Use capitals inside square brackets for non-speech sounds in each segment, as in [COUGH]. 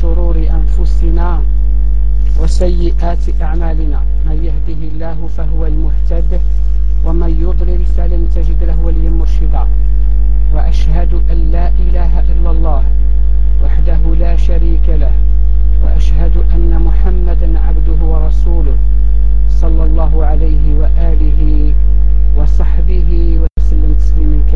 شرور أنفسنا وسيئات أعمالنا. من يهده الله فهو المهتد ومن يضلل فلن تجد له وليا مرشدا. وأشهد أن لا إله إلا الله وحده لا شريك له. وأشهد أن محمدا عبده ورسوله صلى الله عليه وآله وصحبه وسلم تسليما كثيرا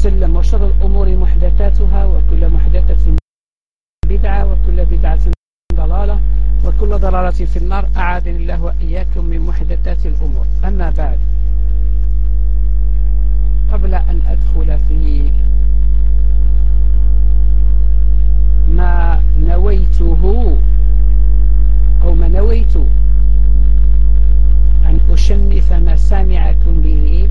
وسلم وشر الأمور محدثاتها وكل محدثة بدعة وكل بدعة ضلالة وكل ضلالة في النار. أعاذني الله وإياكم من محدثات الأمور. أما بعد قبل أن أدخل في ما نويته أو ما نويت أن أشنف مسامعكم به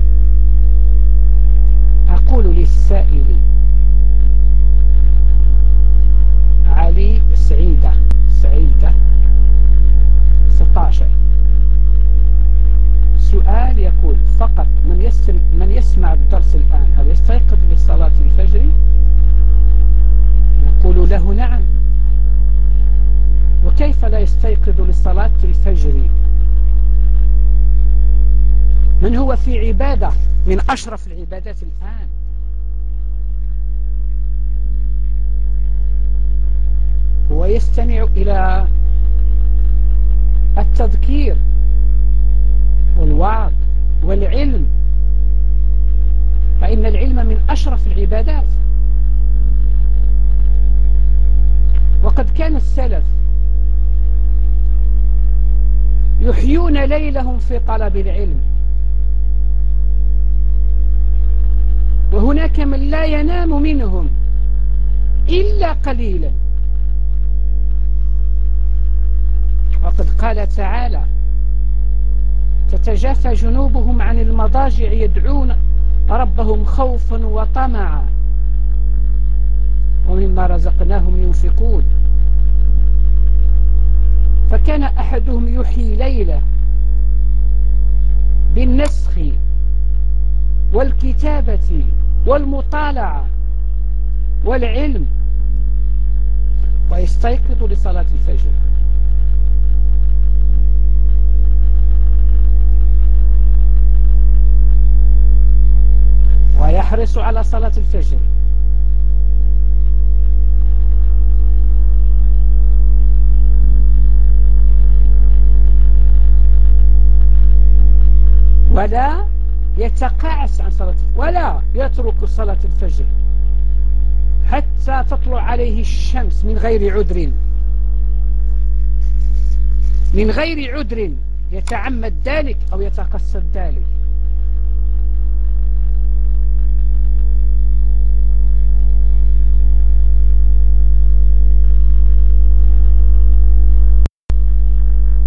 من أشرف العبادات الآن. هو يستمع إلى التذكير والوعظ والعلم. فإن العلم من أشرف العبادات. وقد كان السلف يحيون ليلهم في طلب العلم. وهناك من لا ينام منهم إلا قليلا. وقد قال تعالى تتجافى جنوبهم عن المضاجع يدعون ربهم خوفا وطمعا ومما رزقناهم ينفقون. فكان أحدهم يحيي ليلة بالنسخ والكتابة والمطالعة والعلم. ويستيقظ لصلاة الفجر. ويحرص على صلاة الفجر. ولا يتقاعس عن صلاة ولا يترك صلاة الفجر حتى تطلع عليه الشمس من غير عذر. من غير عذر يتعمد ذلك أو يتقصد ذلك.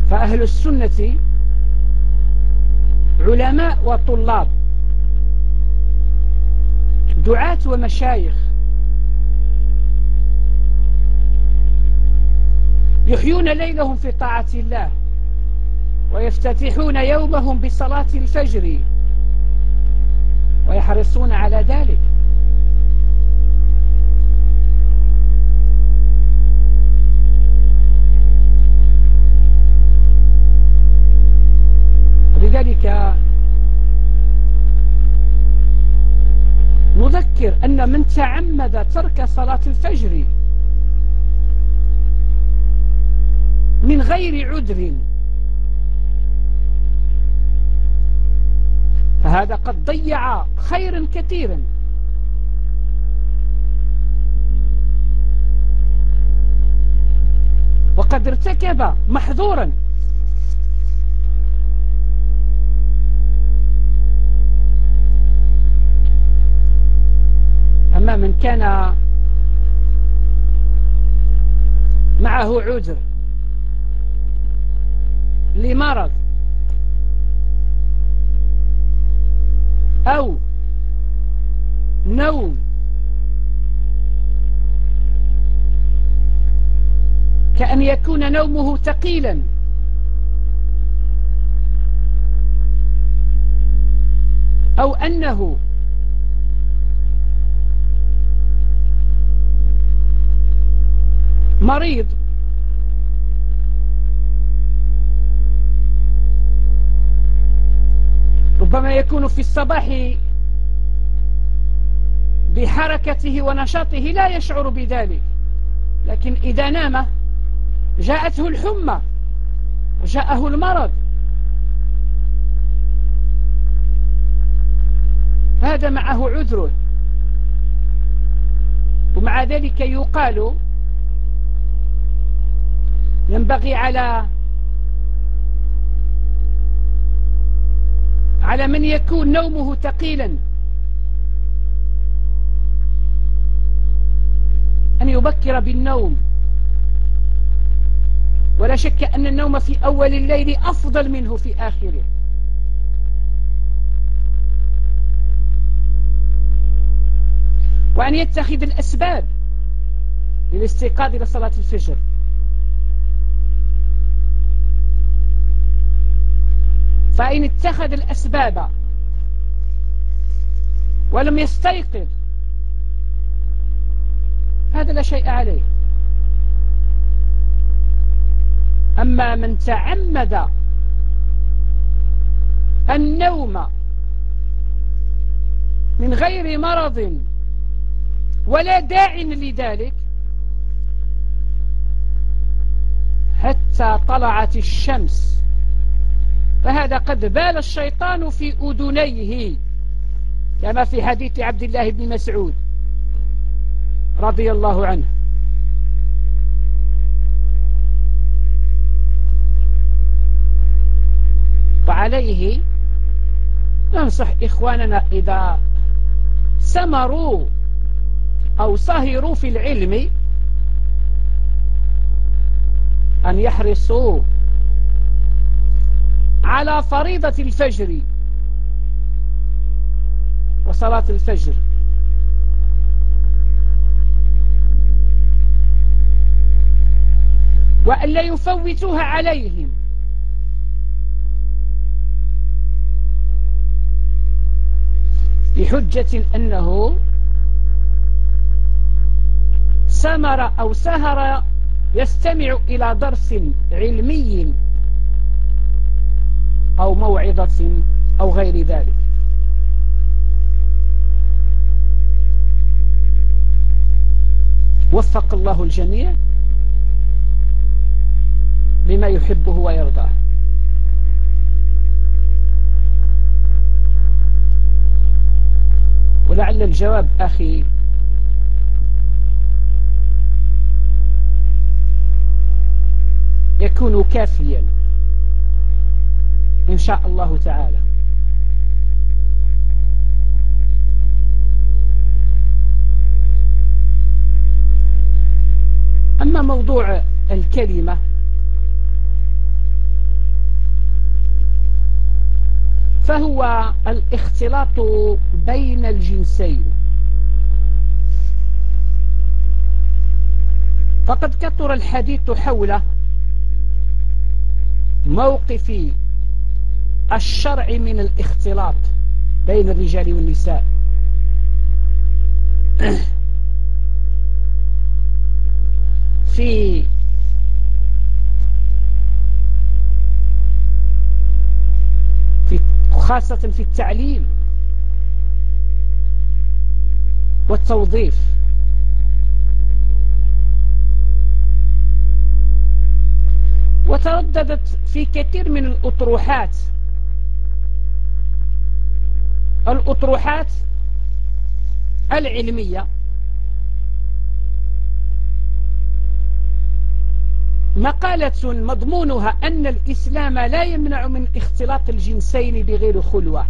فأهل السنة علماء وطلاب. دعاة ومشايخ. يحيون ليلهم في طاعة الله ويفتتحون يومهم بصلاة الفجر ويحرصون على ذلك. نذكر أن من تعمد ترك صلاة الفجر من غير عذر. فهذا قد ضيع خيرا كثيرا. وقد ارتكب محظورا من كان معه عذر لمرض أو نوم كأن يكون نومه ثقيلا. أو أنه مريض. ربما يكون في الصباح بحركته ونشاطه لا يشعر بذلك. لكن إذا نام جاءته الحمى وجاءه المرض. هذا معه عذره. ومع ذلك يقال ينبغي على على من يكون نومه ثقيلا. أن يبكر بالنوم. ولا شك أن النوم في أول الليل أفضل منه في آخره. وأن يتخذ الأسباب للاستيقاظ إلى صلاة الفجر. فإن اتخذ الأسباب ولم يستيقظ هذا لا شيء عليه. أما من تعمد النوم من غير مرض ولا داع لذلك حتى طلعت الشمس فهذا قد بال الشيطان في أذنيه كما في حديث عبد الله بن مسعود رضي الله عنه. وعليه ننصح إخواننا إذا سمروا أو سهروا في العلم أن يحرصوا على فريضة الفجر. وصلاة الفجر. وأن لا يفوتوها عليهم. بحجة أنه سمر أو سهر يستمع إلى درس علمي أو موعظة أو غير ذلك. وفق الله الجميع لما يحبه ويرضاه. ولعل الجواب أخي يكون كافيا. إن شاء الله تعالى. أما موضوع الكلمة فهو الاختلاط بين الجنسين. فقد كثر الحديث حول موقف الشرع من الاختلاط بين الرجال والنساء. [CLEARS THROAT] في في خاصة في التعليم والتوظيف. وترددت في كثير من الأطروحات الأطروحات العلمية. مقالة مضمونها أن الإسلام لا يمنع من اختلاط الجنسين بغير خلوة.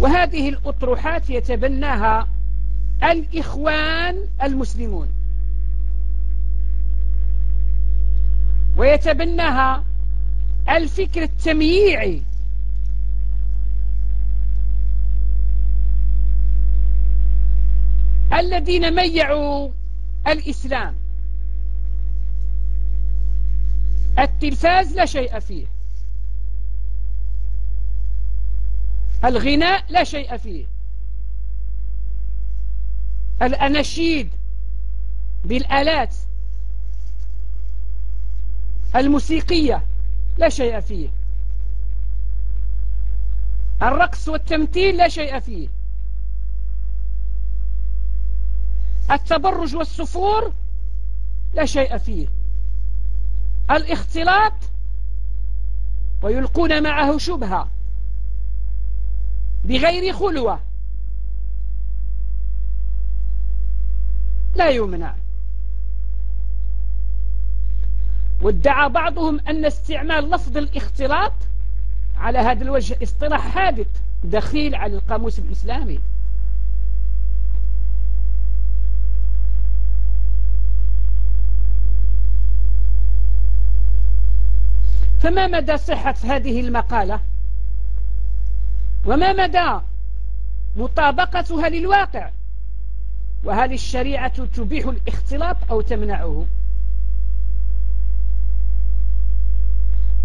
وهذه الأطروحات يتبناها الإخوان المسلمون. ويتبناها الفكر التمييعي الذين ميعوا الإسلام. التلفاز لا شيء فيه. الغناء لا شيء فيه. الأناشيد بالآلات. الموسيقية لا شيء فيه. الرقص والتمثيل لا شيء فيه. التبرج والسفور لا شيء فيه. الاختلاط ويلقون معه شبهة بغير خلوة. لا يمنع. وادعى بعضهم أن استعمال لفظ الاختلاط على هذا الوجه اصطلاح حادث دخيل على القاموس الإسلامي. فما مدى صحة هذه المقالة؟ وما مدى مطابقتها للواقع؟ وهل الشريعة تبيح الاختلاط أو تمنعه؟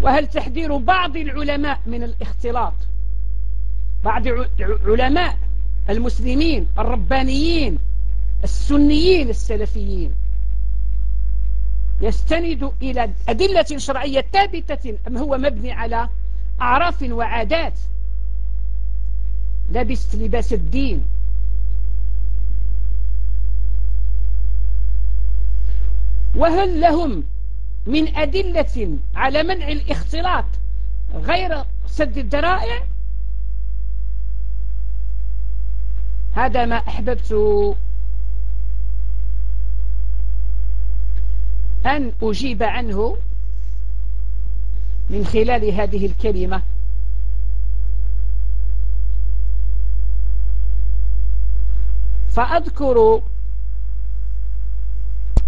وهل تحذير بعض العلماء من الاختلاط؟ بعض علماء المسلمين الربانيين السنيين السلفيين. يستند إلى أدلة شرعية ثابتة أم هو مبني على أعراف وعادات. لبست لباس الدين. وهل لهم من أدلة على منع الاختلاط غير سد الذرائع؟ هذا ما أحببت أن أجيب عنه من خلال هذه الكلمة. فأذكر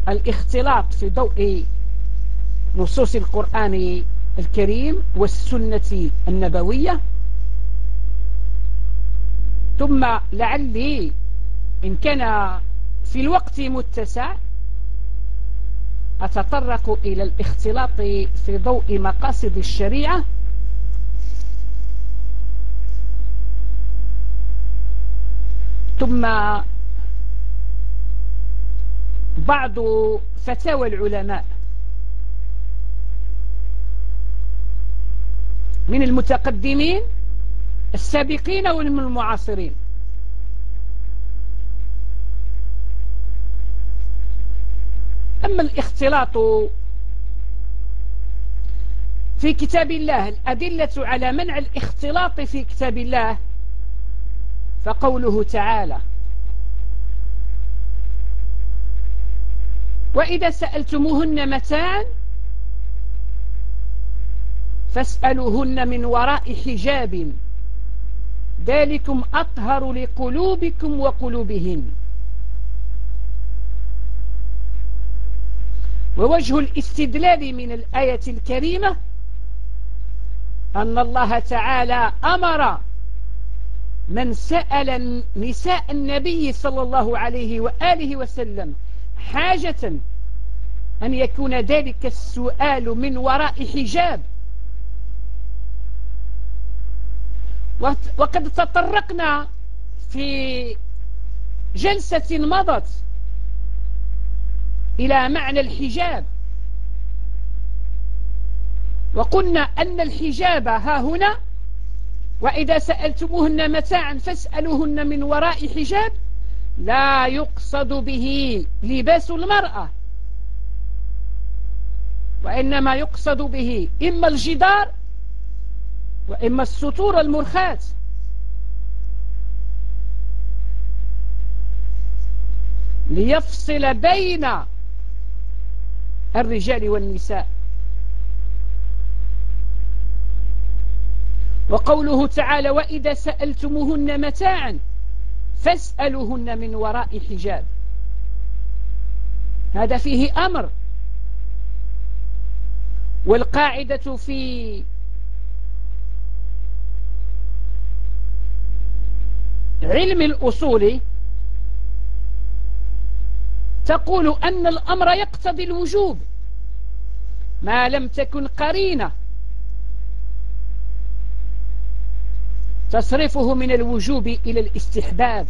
الاختلاط في ضوء نصوص القرآن الكريم والسنة النبوية. ثم لعلي إن كان في الوقت متسع أتطرق إلى الاختلاط في ضوء مقاصد الشريعة. ثم بعض فتاوى العلماء من المتقدمين السابقين والمعاصرين. أما الاختلاط في كتاب الله الأدلة على منع الاختلاط في كتاب الله فقوله تعالى وإذا سألتموهن متاعا فاسألوهن من وراء حجاب. ذلكم أطهر لقلوبكم وقلوبهن. ووجه الاستدلال من الآية الكريمة أن الله تعالى أمر من سأل نساء النبي صلى الله عليه وآله وسلم حاجة أن يكون ذلك السؤال من وراء حجاب. وقد تطرقنا في جلسة مضت إلى معنى الحجاب. وقلنا أن الحجاب ها هنا وإذا سألتموهن متاعا فاسألوهن من وراء حجاب لا يقصد به لباس المرأة وإنما يقصد به إما الجدار وإما السطور المرخاة. ليفصل بين الرجال والنساء. وقوله تعالى وإذا سألتموهن متاعا فاسألوهن من وراء حجاب. هذا فيه أمر. والقاعدة في علم الأصول تقول أن الأمر يقتضي الوجوب. ما لم تكن قرينة تصرفه من الوجوب إلى الاستحباب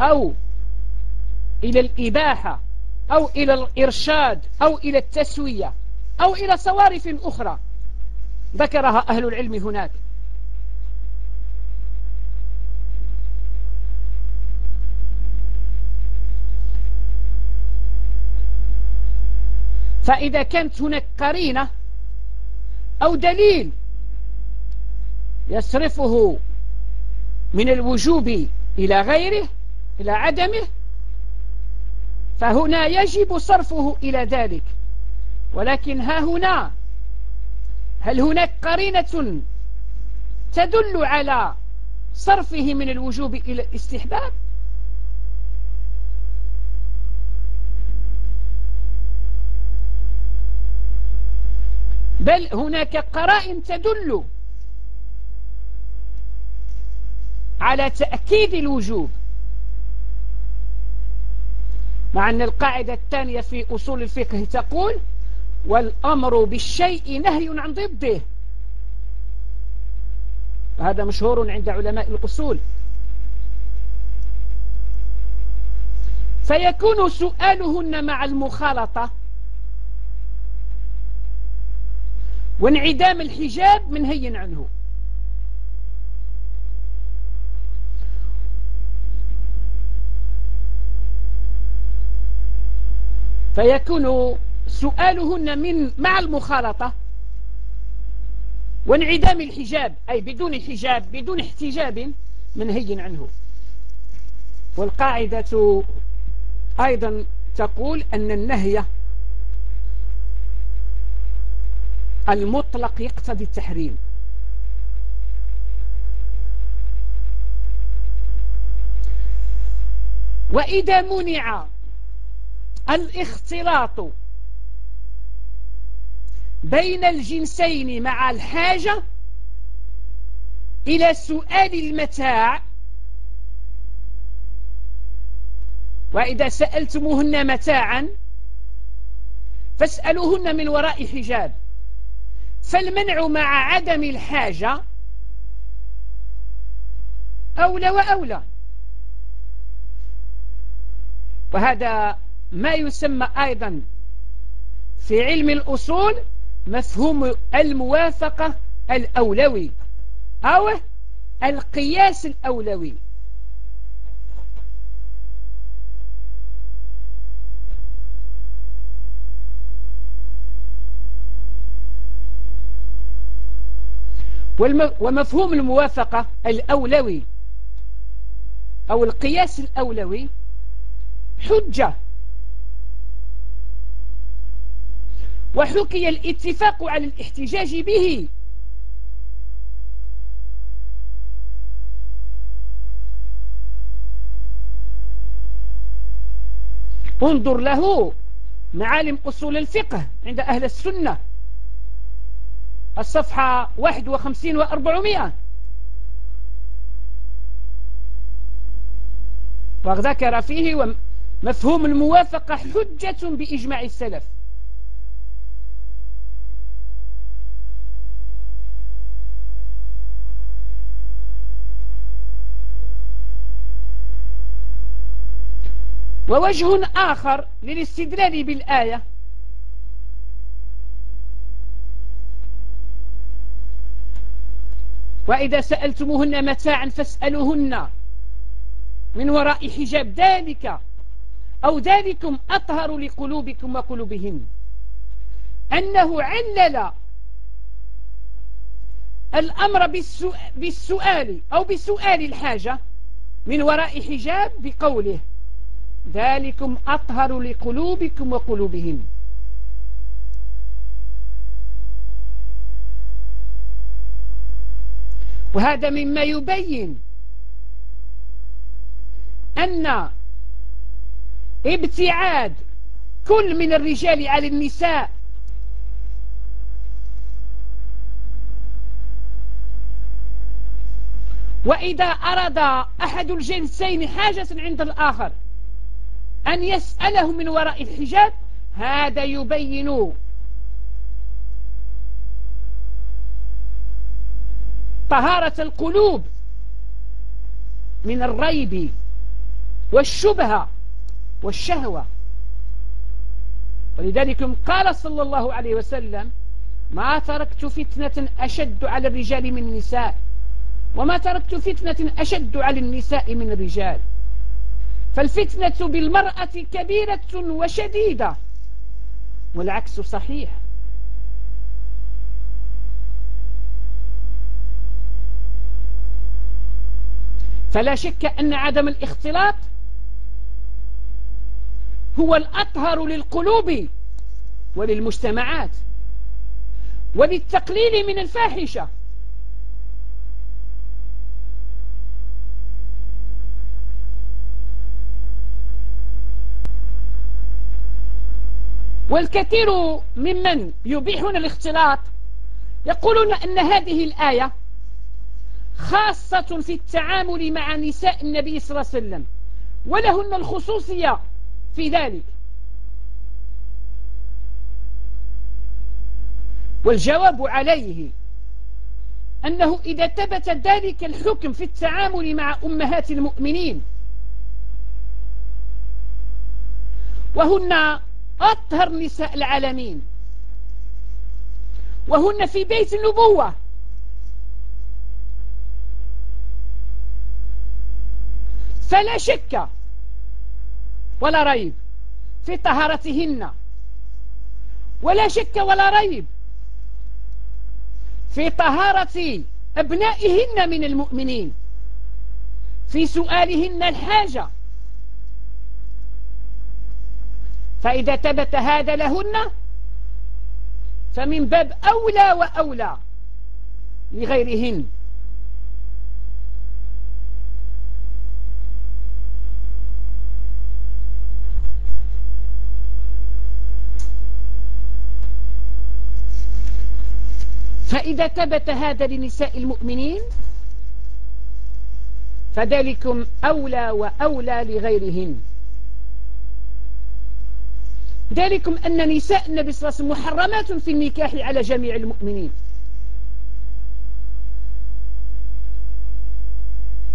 أو إلى الإباحة أو إلى الإرشاد أو إلى التسوية أو إلى صوارف أخرى. ذكرها أهل العلم هناك. فإذا كانت هناك قرينة أو دليل يصرفه من الوجوب إلى غيره إلى عدمه فهنا يجب صرفه إلى ذلك. ولكن ها هنا هل هناك قرينة تدل على صرفه من الوجوب إلى الاستحباب؟ بل هناك قرائن تدل على تأكيد الوجوب مع أن القاعدة الثانية في أصول الفقه تقول والأمر بالشيء نهي عن ضده. هذا مشهور عند علماء الأصول. فيكون سؤالهن مع المخالطة وانعدام الحجاب منهي عنه. فيكون سؤالهن من مع المخالطة وانعدام الحجاب أي بدون حجاب بدون احتجاب منهي عنه. والقاعدة أيضا تقول أن النهي المطلق يقتضي التحريم. وإذا منع الاختلاط بين الجنسين مع الحاجة إلى سؤال المتاع وإذا سألتموهن متاعا فاسألوهن من وراء حجاب. فالمنع مع عدم الحاجة أولى وأولى. وهذا ما يسمى أيضا في علم الأصول مفهوم الموافقة الأولوي أو القياس الأولوي. ومفهوم الموافقة الأولوي أو القياس الأولوي حجة. وحكي الاتفاق على الاحتجاج به. انظر له معالم أصول الفقه عند أهل السنة. الصفحة 51 و400 وذكر فيه مفهوم الموافقة حجة بإجماع السلف. ووجه آخر للاستدلال بالآية وإذا سألتموهن متاعا فاسألوهن من وراء حجاب ذلك أو ذلكم أطهر لقلوبكم وقلوبهن. أنه علل الأمر بالسؤال أو بسؤال الحاجة من وراء حجاب بقوله ذلكم أطهر لقلوبكم وقلوبهم وهذا مما يبين أن ابتعاد كل من الرجال على النساء وإذا أراد أحد الجنسين حاجة عند الآخر أن يسأله من وراء الحجاب هذا يبين طهارة القلوب من الريب والشبهة والشهوة. ولذلك قال صلى الله عليه وسلم ما تركت فتنة أشد على الرجال من النساء وما تركت فتنة أشد على النساء من الرجال. فالفتنة بالمرأة كبيرة وشديدة والعكس صحيح. فلا شك أن عدم الاختلاط هو الأطهر للقلوب وللمجتمعات وللتقليل من الفاحشة. والكثير ممن يبيحون الاختلاط يقولون أن هذه الآية خاصة في التعامل مع نساء النبي صلى الله عليه وسلم. ولهن الخصوصية في ذلك. والجواب عليه أنه إذا ثبت ذلك الحكم في التعامل مع أمهات المؤمنين وهن أطهر نساء العالمين وهن في بيت النبوة فلا شك ولا ريب في طهارتهن. ولا شك ولا ريب في طهارة أبنائهن من المؤمنين. في سؤالهن الحاجة. فإذا ثبت هذا لهن فمن باب أولى وأولى لغيرهن. فإذا ثبت هذا لنساء المؤمنين فذلكم أولى وأولى لغيرهن. ذلكم أن نساء النبي صلى الله عليه وسلم محرمات في النكاح على جميع المؤمنين.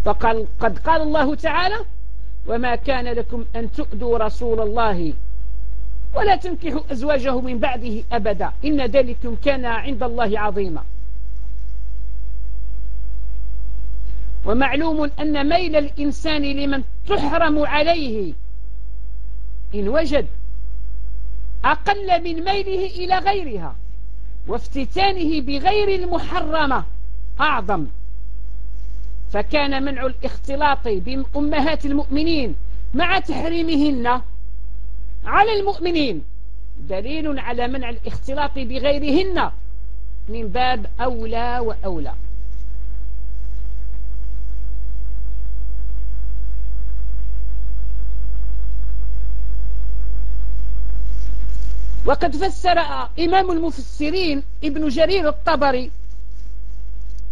فقال قد قال الله تعالى وما كان لكم أن تؤذوا رسول الله ولا تنكحوا أزواجه من بعده أبدا. إن ذلكم كان عند الله عظيما. ومعلوم أن ميل الإنسان لمن تحرم عليه إن وجد أقل من ميله إلى غيرها وافتتانه بغير المحرمة أعظم. فكان منع الاختلاط بأمهات المؤمنين مع تحريمهن على المؤمنين. دليل على منع الاختلاط بغيرهن من باب أولى وأولى. وقد فسر إمام المفسرين ابن جرير الطبري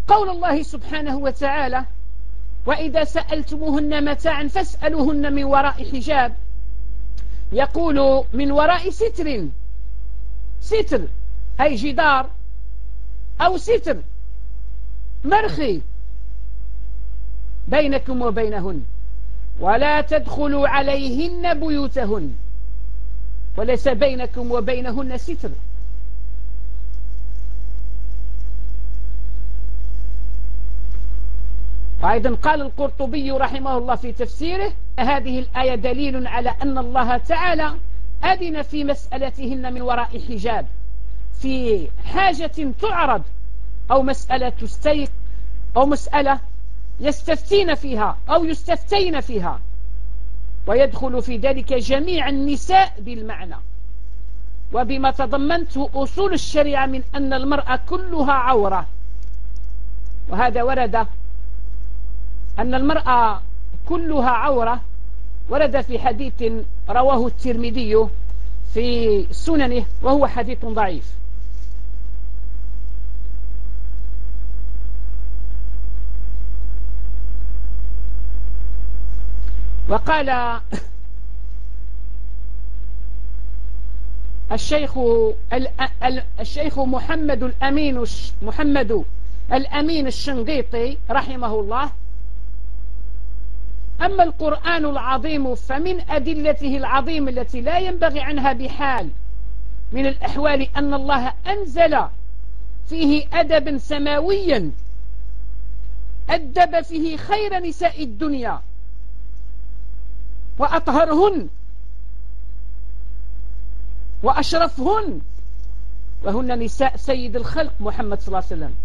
قول الله سبحانه وتعالى وإذا سألتموهن متاعا فاسألوهن من وراء حجاب يقول من وراء ستر. ستر أي جدار أو ستر مرخي. بينكم وبينهن ولا تدخلوا عليهن بيوتهن وليس بينكم وبينهن ستر. وأيضا قال القرطبي رحمه الله في تفسيره هذه الآية دليل على أن الله تعالى أذن في مسألتهن من وراء حجاب. في حاجة تعرض أو مسألة تستيق أو مسألة يستفتين فيها أو يستفتين فيها. ويدخل في ذلك جميع النساء بالمعنى. وبما تضمنته أصول الشريعة من أن المرأة كلها عورة. وهذا ورد أن المرأة كلها عورة ورد في حديث رواه الترمذي في سننه وهو حديث ضعيف. وقال الشيخ الشيخ محمد الأمين محمد الأمين الشنقيطي رحمه الله أما القرآن العظيم فمن أدلته العظيم التي لا ينبغي عنها بحال من الأحوال أن الله أنزل فيه أدبا سماويا أدب فيه خير نساء الدنيا وأطهرهن وأشرفهن وهن نساء سيد الخلق محمد صلى الله عليه وسلم.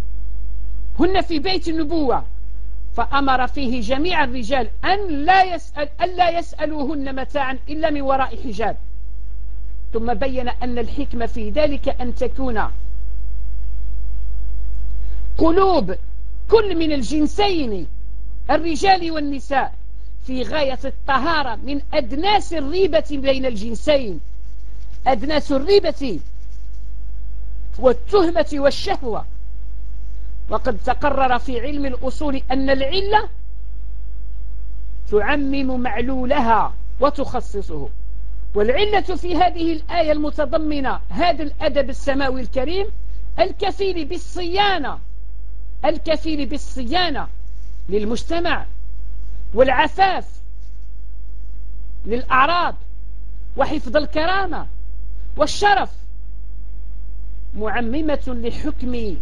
هن في بيت النبوة. فأمر فيه جميع الرجال أن لا يسأل ألا يسألوهن متاعا إلا من وراء حجاب. ثم بين أن الحكمة في ذلك أن تكون قلوب كل من الجنسين الرجال والنساء في غاية الطهارة من أدناس الريبة بين الجنسين. أدناس الريبة والتهمة والشهوة. وقد تقرر في علم الأصول أن العلة تعمم معلولها وتخصصه. والعلة في هذه الآية المتضمنة هذا الأدب السماوي الكريم الكفيل بالصيانة الكفيل بالصيانة للمجتمع والعفاف للأعراض وحفظ الكرامة والشرف معممة لحكم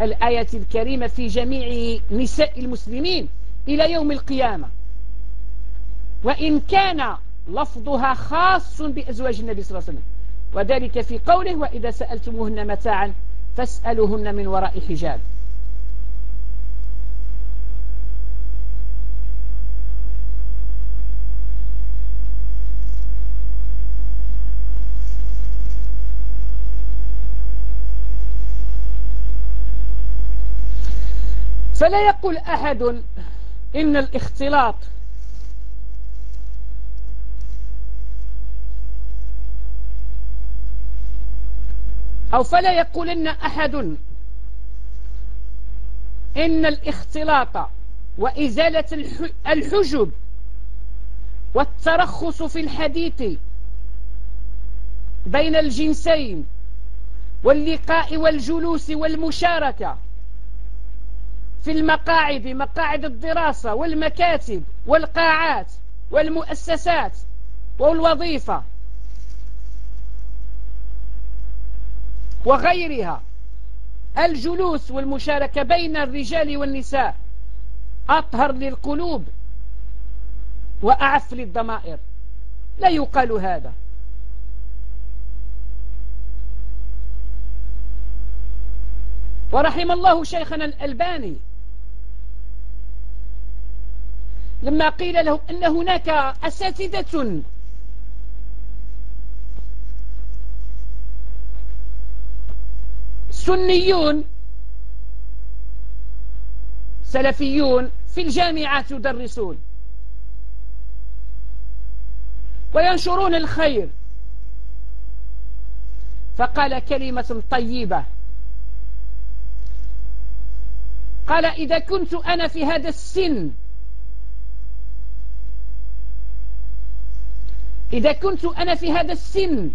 الآية الكريمة في جميع نساء المسلمين إلى يوم القيامة. وإن كان لفظها خاص بأزواج النبي صلى الله عليه وسلم. وذلك في قوله وإذا سألتموهن متاعا فاسألوهن من وراء حجاب. فلا يقول أحد إن الاختلاط أو فلا يقولن أحد إن الاختلاط وإزالة الحجب والترخص في الحديث بين الجنسين واللقاء والجلوس والمشاركة في المقاعد مقاعد الدراسة والمكاتب والقاعات والمؤسسات والوظيفة وغيرها. الجلوس والمشاركة بين الرجال والنساء أطهر للقلوب وأعف للضمائر. لا يقال هذا. ورحم الله شيخنا الألباني لما قيل له أن هناك أساتذة. سنيون سلفيون في الجامعات يدرسون وينشرون الخير. فقال كلمة طيبة. قال إذا كنت أنا في هذا السن إذا كنت أنا في هذا السن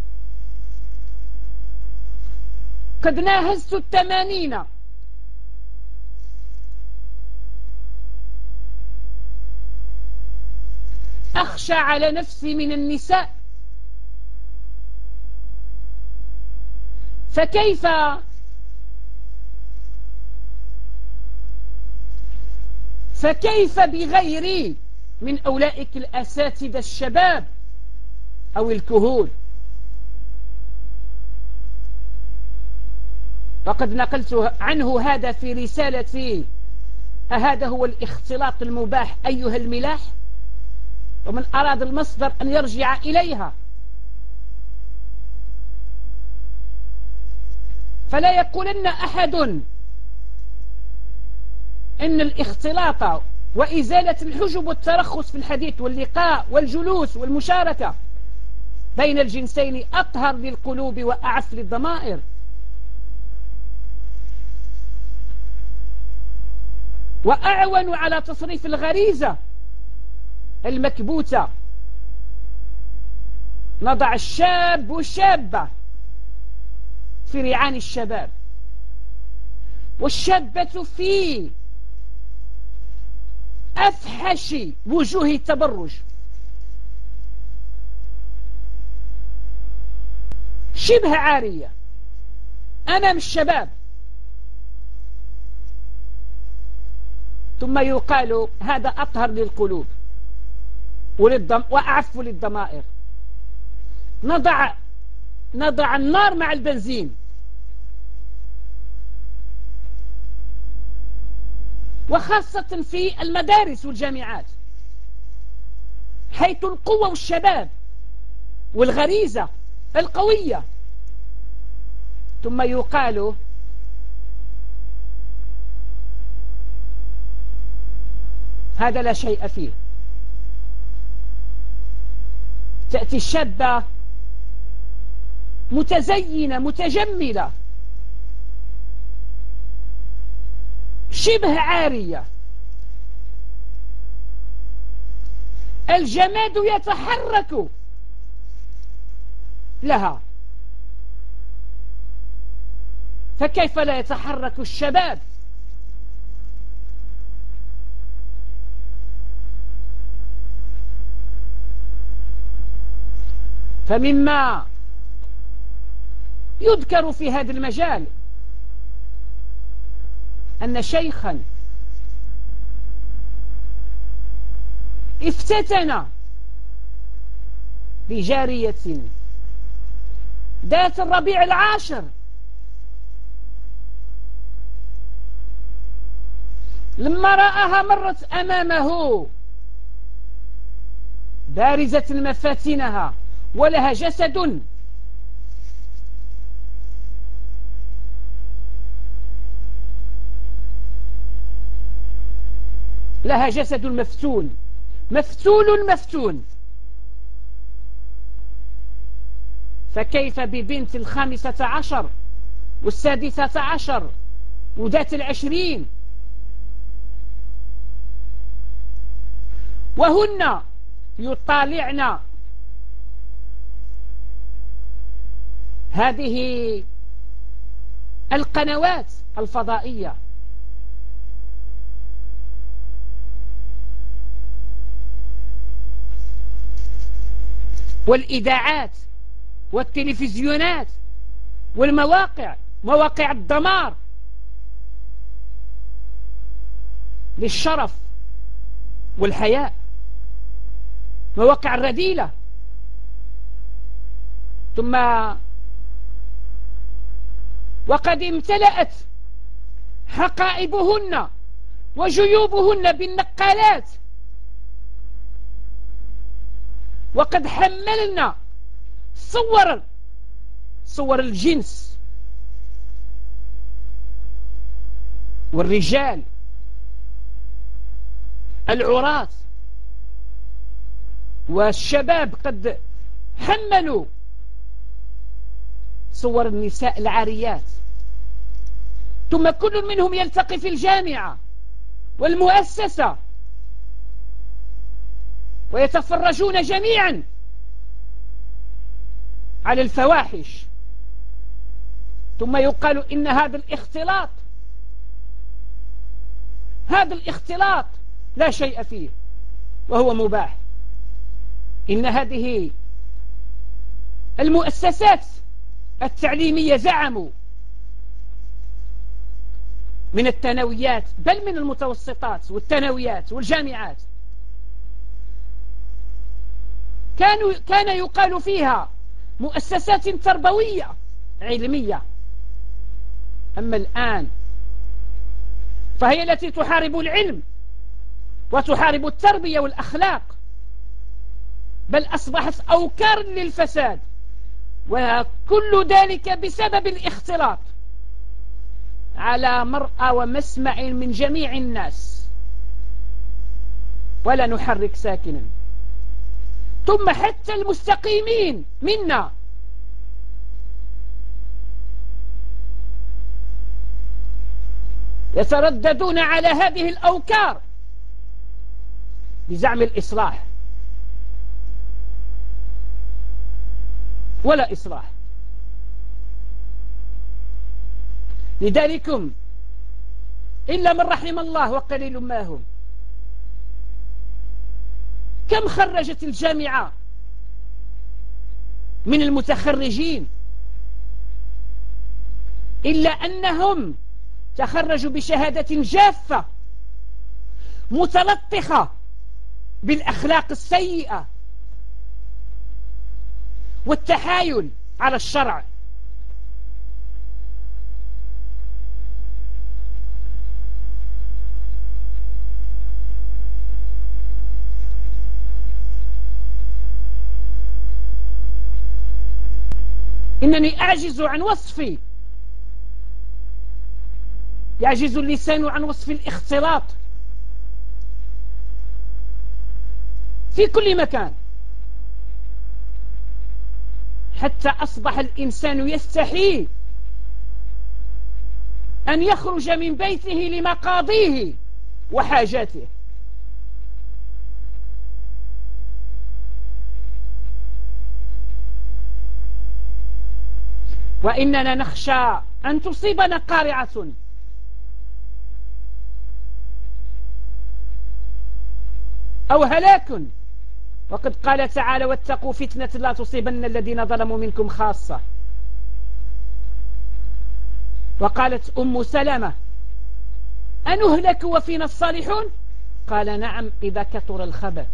قد ناهزت الثمانين. أخشى على نفسي من النساء. فكيف فكيف بغيري من أولئك الأساتذة الشباب؟ أو الكهول. وقد نقلت عنه هذا في رسالتي. أهذا هو الاختلاط المباح أيها الملاح؟ ومن أراد المصدر أن يرجع إليها. فلا يقولن أحد إن الاختلاط وإزالة الحجب والترخص في الحديث واللقاء والجلوس والمشاركة بين الجنسين أطهر للقلوب وأعف للضمائر. وأعون على تصريف الغريزة المكبوتة. نضع الشاب والشابة في ريعان الشباب. والشابة في أفحش وجوه التبرج. شبه عارية. أمام الشباب. ثم يقال هذا أطهر للقلوب وللضم وأعف للضمائر. نضع نضع النار مع البنزين. وخاصة في المدارس والجامعات. حيث القوة والشباب والغريزة القوية. ثم يقال هذا لا شيء فيه. تأتي الشابة متزينة متجملة. شبه عارية. الجماد يتحرك. لها. فكيف لا يتحرك الشباب؟ فمما يذكر في هذا المجال أن شيخا افتتن بجارية ذات الربيع العاشر. لما رآها مرت أمامه. بارزة مفاتنها ولها جسد. لها جسد مفتون. مفتول مفتون. فكيف ببنت الخامسة عشر والسادسة عشر وذات العشرين؟ وهن يطالعن. هذه القنوات الفضائية. والإذاعات والتلفزيونات والمواقع مواقع الدمار. للشرف والحياء مواقع الرذيلة. ثم وقد امتلأت حقائبهن وجيوبهن بالنقالات. وقد حملنا صور صور الجنس. والرجال. العراة والشباب قد حملوا صور النساء العاريات. ثم كل منهم يلتقي في الجامعة والمؤسسة. ويتفرجون جميعا على الفواحش. ثم يقال إن هذا الاختلاط هذا الاختلاط لا شيء فيه وهو مباح. إن هذه المؤسسات التعليمية زعموا من الثانويات بل من المتوسطات والثانويات والجامعات. كانوا كان يقال فيها مؤسسات تربوية علمية. أما الآن فهي التي تحارب العلم وتحارب التربية والأخلاق بل أصبحت أوكار للفساد وكل ذلك بسبب الاختلاط على مرأى ومسمع من جميع الناس. ولا نحرك ساكنا. ثم حتى المستقيمين منا. يترددون على هذه الأوكار بزعم الإصلاح. ولا إصلاح. لذلكم إلا من رحم الله وقليل ما هم. كم خرجت الجامعة من المتخرجين؟ إلا أنهم تخرجوا بشهادة جافة متلطخة بالأخلاق السيئة والتحايل على الشرع. إنني أعجز عن وصفي. يعجز اللسان عن وصف الاختلاط. في كل مكان. حتى أصبح الإنسان يستحي أن يخرج من بيته لمقاضيه وحاجاته. وإننا نخشى أن تصيبنا قارعة. أو هلاك. وقد قال تعالى واتقوا فتنة لا تصيبن الذين ظلموا منكم خاصة. وقالت أم سلمة أنهلك وفينا الصالحون؟ قال نعم إذا كثر الخبث.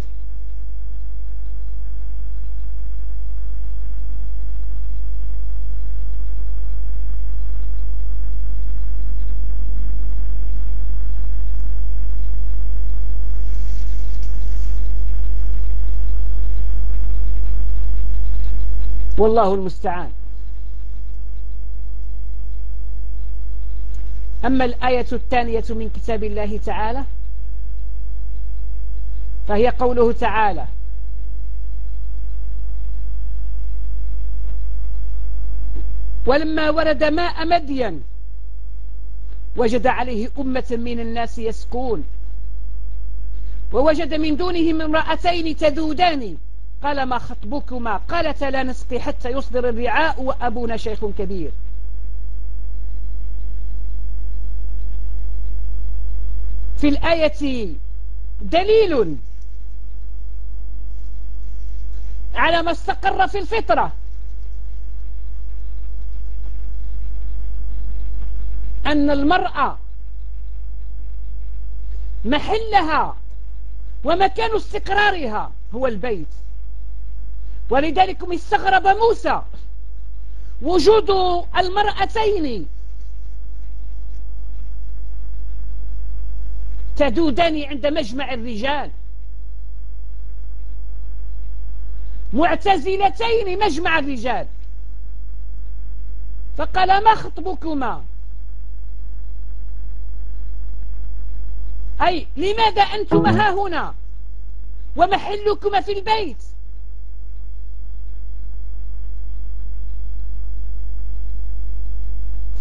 والله المستعان. أما الآية الثانية من كتاب الله تعالى فهي قوله تعالى ولما ورد ماء مدين وجد عليه أمة من الناس يسكون ووجد من دونهم امرأتين تذودان قال ما خطبكما؟ قالت لا نسقي حتى يصدر الرعاء وأبونا شيخ كبير. في الآية دليل على ما استقر في الفطرة. أن المرأة محلها ومكان استقرارها هو البيت. ولذلك استغرب موسى. وجود المرأتين تدودان عند مجمع الرجال. معتزلتين مجمع الرجال. فقال ما خطبكما؟ أي لماذا أنتما ها هنا؟ ومحلكما في البيت؟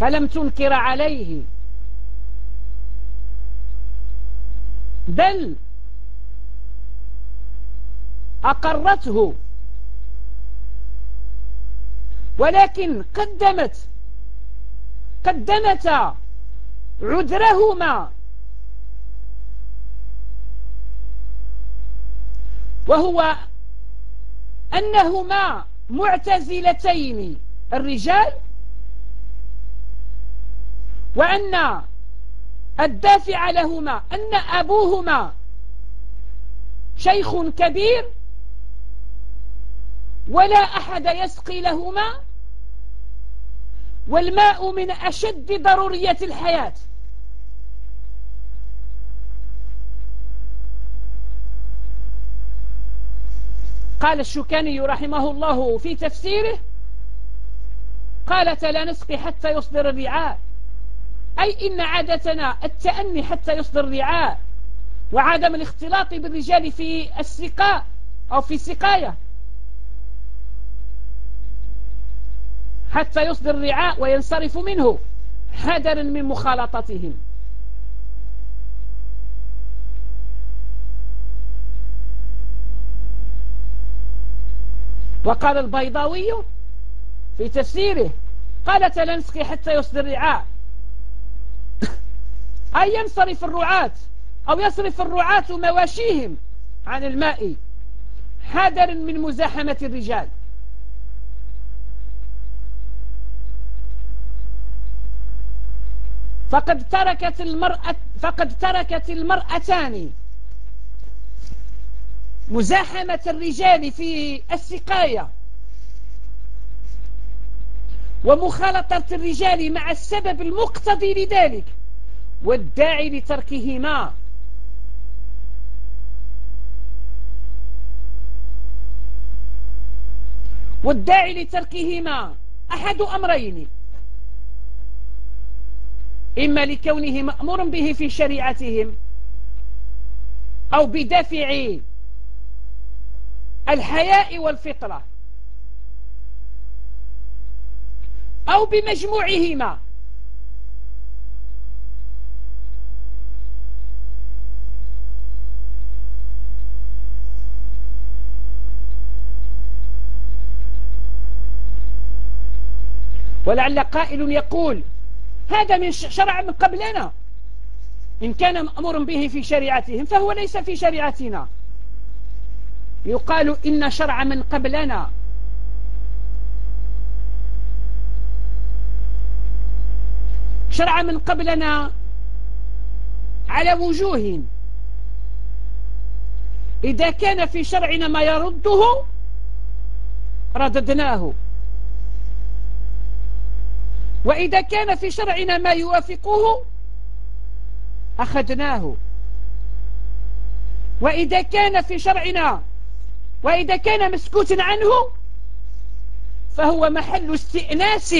فلم تنكر عليه. بل أقرته. ولكن قدمت قدمت عذرهما. وهو أنهما معتزلتين الرجال وأن الدافع لهما أن أبوهما شيخ كبير ولا أحد يسقي لهما والماء من أشد ضرورية الحياة. قال الشكاني رحمه الله في تفسيره قالت لا نسقي حتى يصدر الرعاء. أي إن عادتنا التأني حتى يصدر الرعاء وعدم الاختلاط بالرجال في السقاء أو في السقاية. حتى يصدر الرعاء وينصرف منه حذرا من مخالطتهم. وقال البيضاوي في تفسيره قال تلنسقي حتى يصدر الرعاء. أي ينصرف الرعاة أو يصرف الرعاة مواشيهم عن الماء. حذرا من مزاحمة الرجال. فقد تركت المرأة فقد تركت المرأتان مزاحمة الرجال في السقاية. ومخالطة الرجال مع السبب المقتضي لذلك والداعي لتركهما والداعي لتركهما أحد أمرين. إما لكونه مأمور به في شريعتهم أو بدافع الحياء والفطرة. أو بمجموعهما. ولعل قائل يقول هذا من شرع من قبلنا. إن كان مأمور به في شريعتهم فهو ليس في شريعتنا. يقال إن شرع من قبلنا. شرع من قبلنا على وجوه إذا كان في شرعنا ما يرده رددناه. وإذا كان في شرعنا ما يوافقه أخذناه. وإذا كان في شرعنا وإذا كان مسكوت عنه فهو محل استئناس.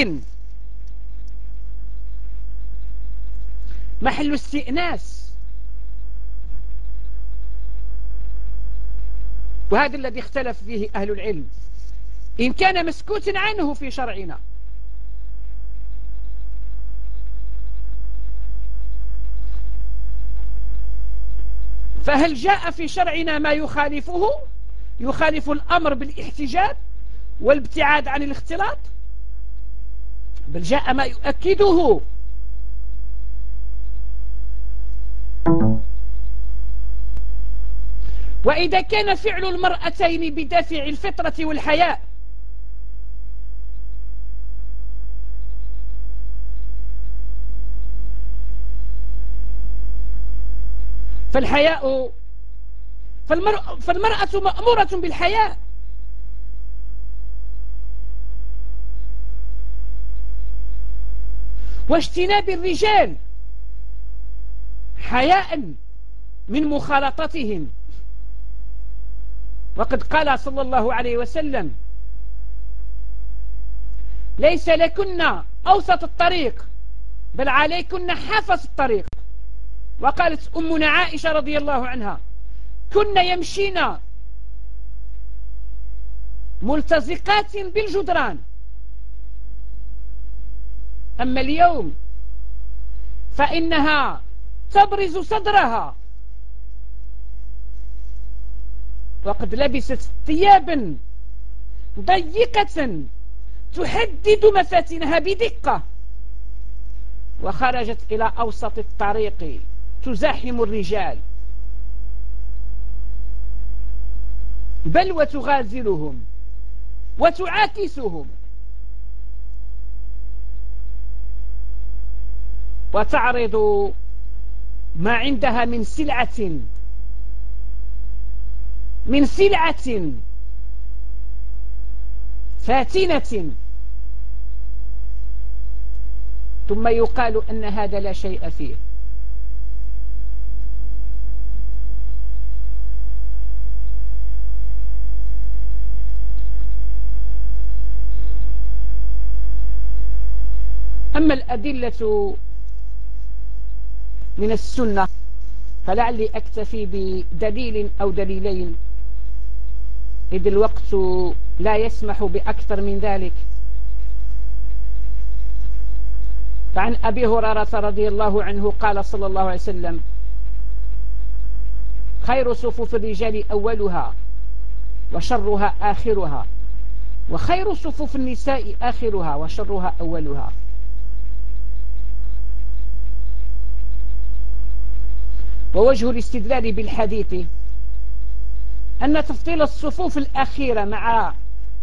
محل استئناس. وهذا الذي اختلف فيه أهل العلم. إن كان مسكوت عنه في شرعنا. فهل جاء في شرعنا ما يخالفه؟ يخالف الأمر بالاحتجاب والابتعاد عن الاختلاط؟ بل جاء ما يؤكده وإذا كان فعل المرأتين بدافع الفطرة والحياء. فالحياء فالمرأة, فالمرأة مأمورة بالحياء. واجتناب الرجال حياء من مخالطتهم. وقد قال صلى الله عليه وسلم ليس لكن أوسط الطريق بل عليكن حافظ الطريق. وقالت أمنا عائشة رضي الله عنها كنا يمشينا ملتزقات بالجدران. أما اليوم فإنها تبرز صدرها. وقد لبست ثيابا ضيقة تحدد مفاتنها بدقة. وخرجت إلى أوسط الطريق تزاحم الرجال. بل وتغازلهم وتعاكسهم. وتعرض ما عندها من سلعة من سلعة فاتنة. ثم يقال أن هذا لا شيء فيه. أما الأدلة من السنة فلعلي أكتفي بدليل أو دليلين. إذ الوقت لا يسمح بأكثر من ذلك. فعن أبي هريرة رضي الله عنه قال صلى الله عليه وسلم خير صفوف الرجال أولها وشرها آخرها وخير صفوف النساء آخرها وشرها أولها. ووجه الاستدلال بالحديث أن تفضيل الصفوف الأخيرة مع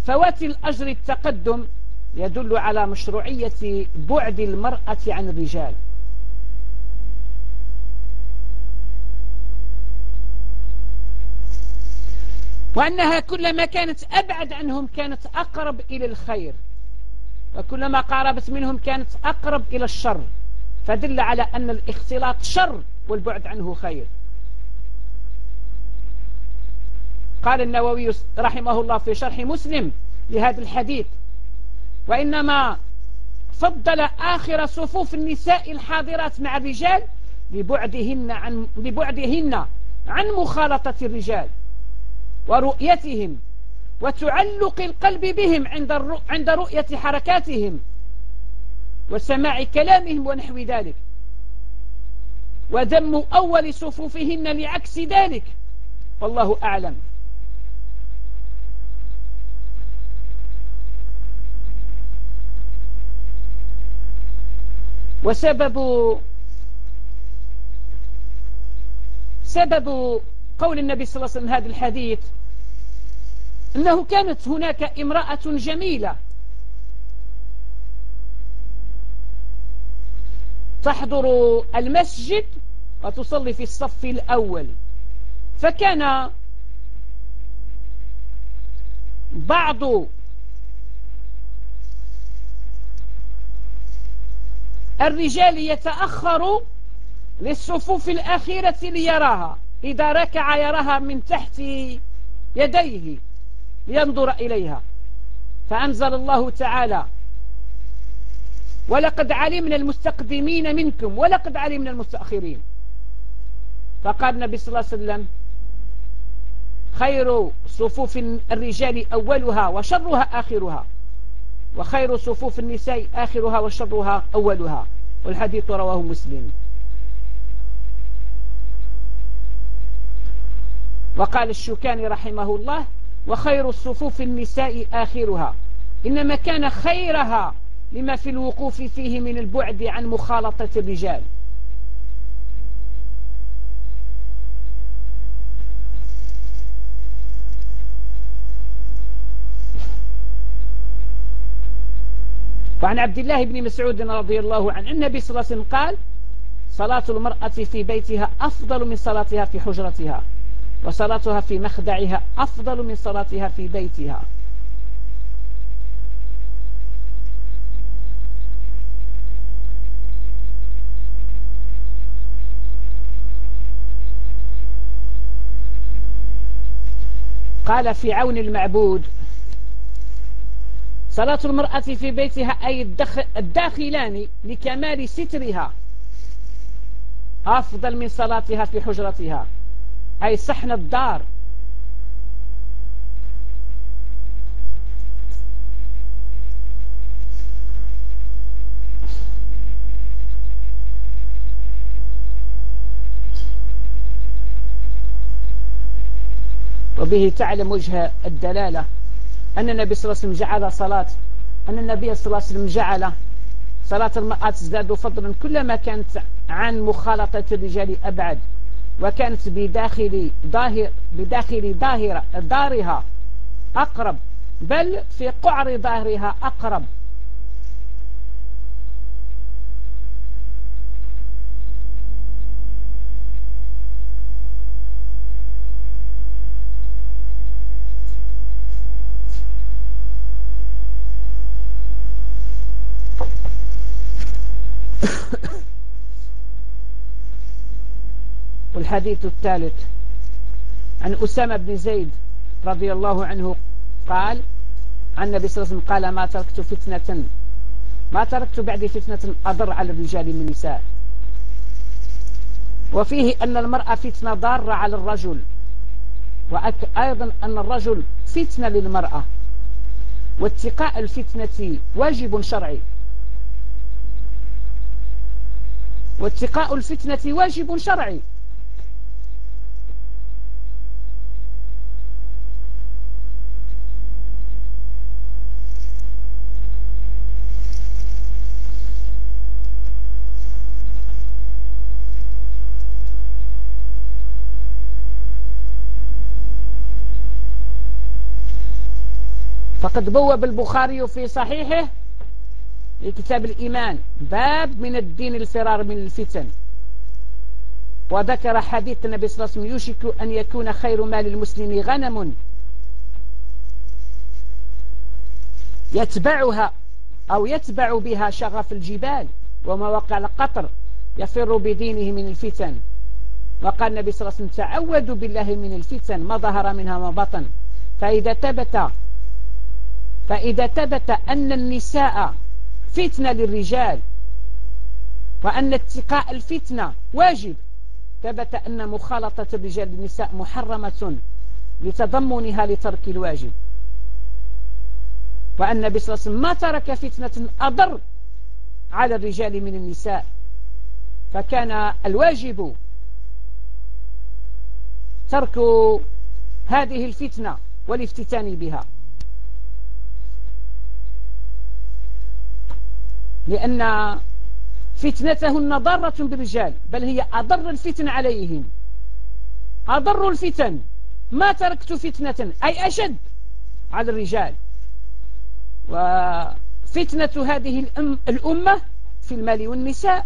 فوات الأجر التقدم يدل على مشروعية بعد المرأة عن الرجال. وأنها كلما كانت أبعد عنهم كانت أقرب إلى الخير وكلما قاربت منهم كانت أقرب إلى الشر فدل على أن الاختلاط شر والبعد عنه خير. قال النووي رحمه الله في شرح مسلم لهذا الحديث وإنما فضل آخر صفوف النساء الحاضرات مع الرجال لبعدهن عن, لبعدهن عن مخالطة الرجال ورؤيتهم وتعلق القلب بهم عند, عند رؤية حركاتهم وسماع كلامهم ونحو ذلك. وذم أول صفوفهن لعكس ذلك والله أعلم. وسبب سبب قول النبي صلى الله عليه وسلم هذا الحديث أنه كانت هناك امرأة جميلة تحضر المسجد وتصلي في الصف الأول. فكان بعض الرجال يتأخر للصفوف الأخيرة ليراها. إذا ركع يراها من تحت يديه لينظر إليها. فأنزل الله تعالى ولقد علمنا المستقدمين منكم ولقد علمنا المستأخرين. فقال النبي صلى الله عليه وسلم خير صفوف الرجال أولها وشرها آخرها. وخير صفوف النساء آخرها وشرها أولها. والحديث رواه مسلم. وقال الشوكاني رحمه الله وخير الصفوف النساء آخرها. إنما كان خيرها لما في الوقوف فيه من البعد عن مخالطة الرجال. وعن عبد الله بن مسعود رضي الله عنه النبي صلى الله عليه وسلم قال صلاة المرأة في بيتها أفضل من صلاتها في حجرتها وصلاتها في مخدعها أفضل من صلاتها في بيتها. قال في عون المعبود صلاة المرأة في بيتها أي الداخلان لكمال سترها أفضل من صلاتها في حجرتها أي صحن الدار. وبه تعلم وجه الدلالة. أن النبي صلى الله عليه وسلم جعل صلاة. أن النبي صلى الله عليه وسلم جعل صلاة المرأة تزداد فضلا كلما كانت عن مخالطة الرجال أبعد وكانت بداخل ظاهر بداخل ظاهرة دارها أقرب بل في قعر ظهرها أقرب. [COUGHS] والحديث الثالث. عن أسامة بن زيد رضي الله عنه قال عن النبي صلى الله عليه وسلم قال ما تركت فتنة ما تركت بعد فتنة أضر على الرجال من النساء وفيه أن المرأة فتنة ضارة على الرجل وأيضا أن الرجل فتنة للمرأة. واتقاء الفتنة واجب شرعي. واتقاء الفتنة واجب شرعي. فقد بوب البخاري في صحيحه في كتاب الإيمان باب من الدين الفرار من الفتن. وذكر حديث النبي صلى الله عليه وسلم يوشك أن يكون خير مال المسلم غنم. يتبعها أو يتبع بها شغف الجبال ومواقع القطر يفر بدينه من الفتن. وقال النبي صلى الله عليه وسلم تعودوا بالله من الفتن ما ظهر منها ما بطن. فإذا ثبت فإذا ثبت أن النساء فتنة للرجال. وأن اتقاء الفتنة واجب. ثبت أن مخالطة الرجال للنساء محرمة لتضمنها لترك الواجب. وأن وسلم ما ترك فتنة أضر على الرجال من النساء. فكان الواجب ترك هذه الفتنة والافتتان بها. لأن فتنتهن ضارة بالرجال بل هي أضر الفتن عليهم. أضر الفتن. ما تركت فتنة أي أشد على الرجال. وفتنة هذه الأمة في المال والنساء.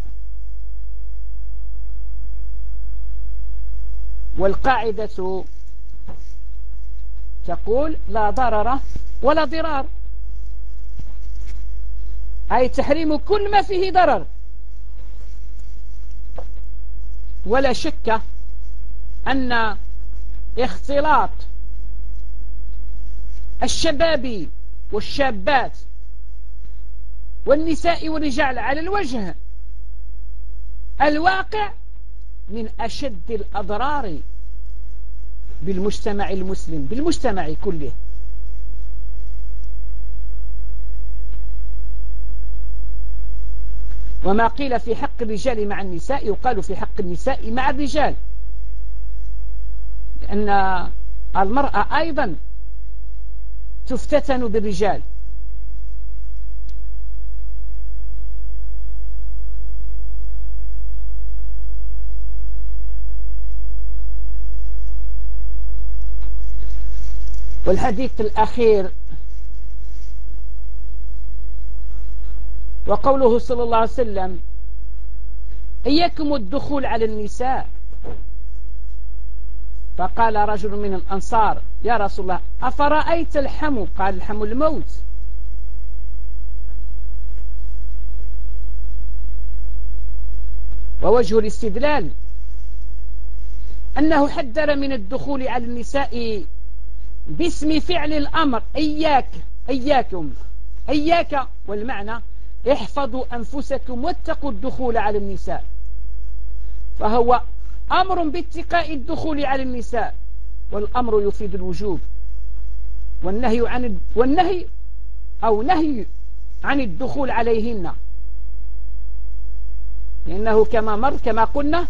والقاعدة تقول لا ضرر ولا ضرار. أي تحريم كل ما فيه ضرر. ولا شك أن اختلاط الشباب والشابات والنساء والرجال على الوجه الواقع من أشد الأضرار بالمجتمع المسلم بالمجتمع كله. وما قيل في حق الرجال مع النساء يقال في حق النساء مع الرجال. لأن المرأة أيضا تفتتن بالرجال. والحديث الأخير وقوله صلى الله عليه وسلم إياكم الدخول على النساء. فقال رجل من الأنصار يا رسول الله أفرأيت الحم؟ قال الحم الموت. ووجه الاستدلال أنه حذر من الدخول على النساء باسم فعل الأمر إياك إياكم إياك والمعنى احفظوا أنفسكم واتقوا الدخول على النساء. فهو أمر باتقاء الدخول على النساء والأمر يفيد الوجوب. والنهي عن والنهي أو نهي عن الدخول عليهن. لأنه كما مر كما قلنا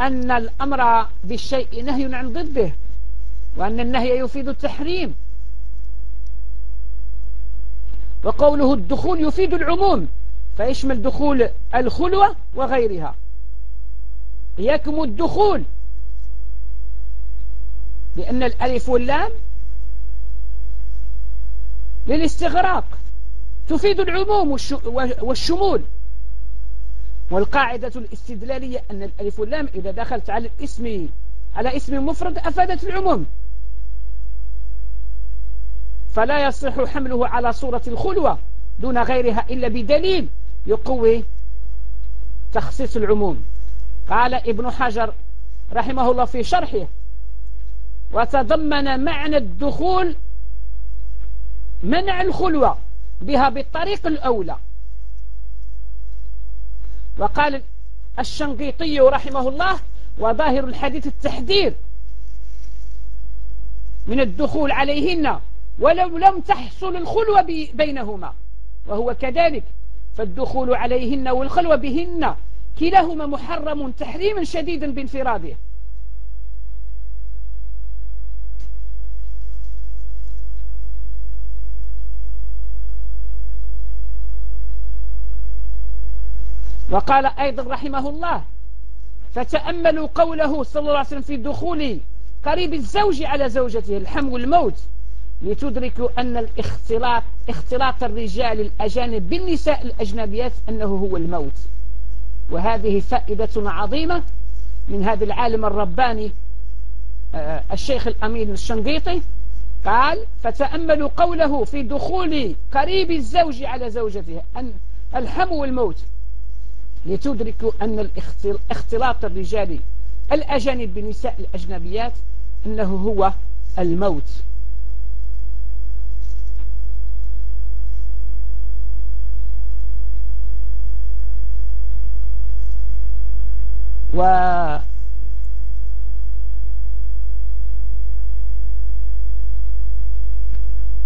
أن الأمر بالشيء نهي عن ضده وأن النهي يفيد التحريم. وقوله الدخول يفيد العموم فيشمل دخول الخلوة وغيرها. إياكم الدخول لأن الألف واللام للاستغراق. تفيد العموم والشمول. والقاعدة الاستدلالية أن الألف واللام إذا دخلت على الاسم على اسم مفرد أفادت العموم. فلا يصح حمله على صورة الخلوة دون غيرها إلا بدليل يقوي تخصيص العموم. قال ابن حجر رحمه الله في شرحه وتضمن معنى الدخول منع الخلوة بها بالطريق الأولى. وقال الشنقيطي رحمه الله وظاهر الحديث التحذير من الدخول عليهن ولو لم تحصل الخلوة بينهما. وهو كذلك. فالدخول عليهن والخلوة بهن كلاهما محرم تحريما شديدا بانفراده. وقال أيضا رحمه الله فتأملوا قوله صلى الله عليه وسلم في دخول قريب الزوج على زوجته الحم والموت لتدركوا أن الاختلاط اختلاط الرجال الأجانب بالنساء الأجنبيات أنه هو الموت. وهذه فائدة عظيمة من هذا العالم الرباني. آه، الشيخ الأمين الشنقيطي قال فتأملوا قوله في دخول قريب الزوج على زوجته أن الحم والموت. لتدركوا أن اختلاط الرجال الأجانب بالنساء الأجنبيات أنه هو الموت. و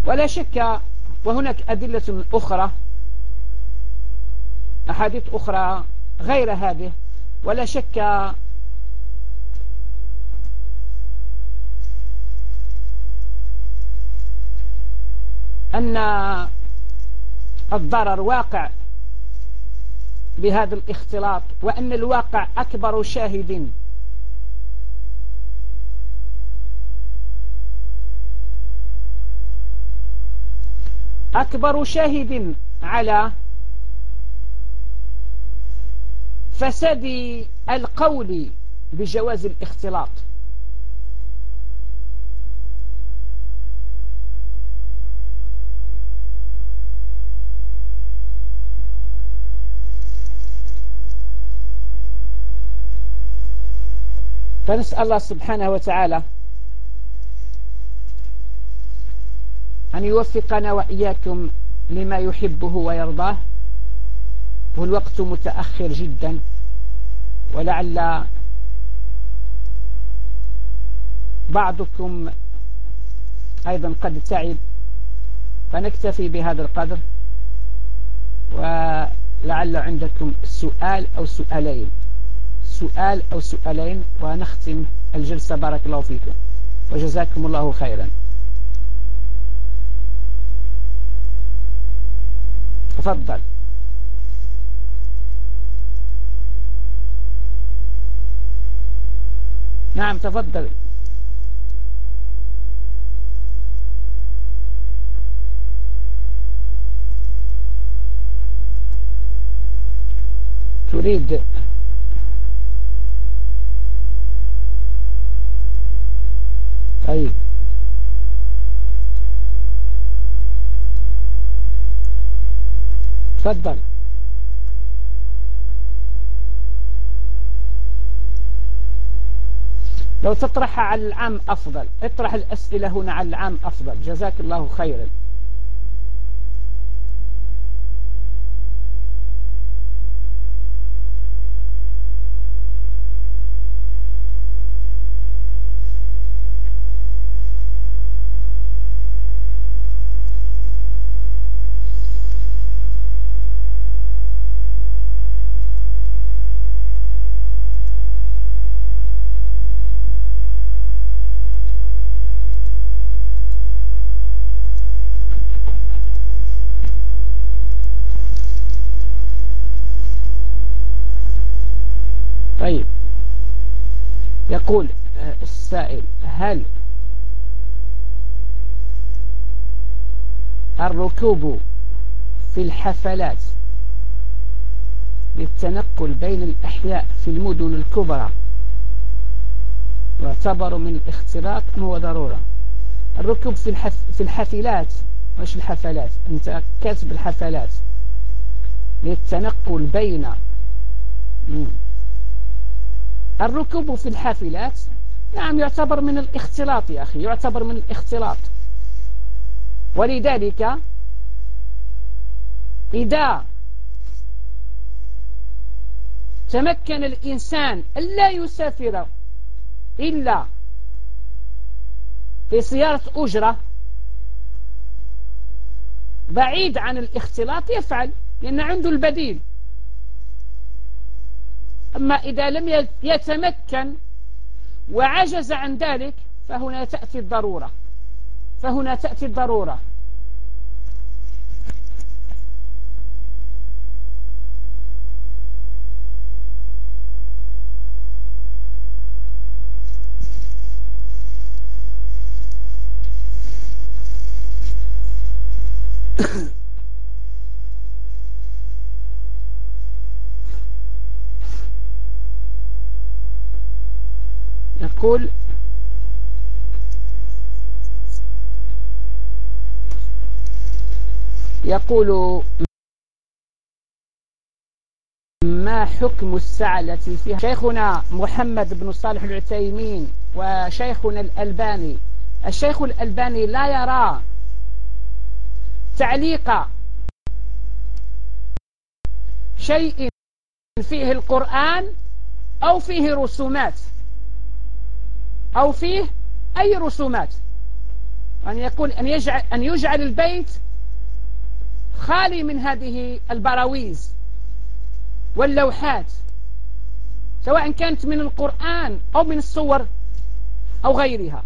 ولا شك وهناك أدلة أخرى أحاديث أخرى غير هذه ولا شك أن الضرر واقع. بهذا الاختلاط وأن الواقع أكبر شاهد. أكبر شاهد على فساد القول بجواز الاختلاط. فنسأل الله سبحانه وتعالى أن يوفقنا وإياكم لما يحبه ويرضاه. والوقت متأخر جدا ولعل بعضكم أيضا قد تعب فنكتفي بهذا القدر ولعل عندكم سؤال أو سؤالين. سؤال أو سؤالين ونختم الجلسة. بارك الله فيكم وجزاكم الله خيرا. تفضل. نعم تفضل. تريد طيب تفضل. لو تطرحها على العام أفضل اطرح الأسئلة هنا على العام أفضل. جزاك الله خيرا. يقول آه، السائل هل الركوب في الحفلات للتنقل بين الأحياء في المدن الكبرى يعتبر من الاختلاط أم هو ضرورة. الركوب في, الحف في الحافلات مش الحفلات؟ أنت كاتب الحفلات للتنقل بين الركوب في الحافلات نعم يعتبر من الاختلاط يا أخي يعتبر من الاختلاط. ولذلك إذا تمكن الإنسان ألا يسافر إلا في سيارة أجرة بعيد عن الاختلاط يفعل لأن عنده البديل. أما إذا لم يتمكن وعجز عن ذلك فهنا تأتي الضرورة. فهنا تأتي الضرورة. [COUGHS] يقول يقول ما حكم الساعة التي فيها؟ شيخنا محمد بن صالح العتيمين وشيخنا الألباني. الشيخ الألباني لا يرى تعليق شيء فيه القرآن أو فيه رسومات. أو فيه أي رسومات. أن يقول أن يجعل, أن يجعل البيت خالي من هذه البراويز واللوحات سواء كانت من القرآن أو من الصور أو غيرها.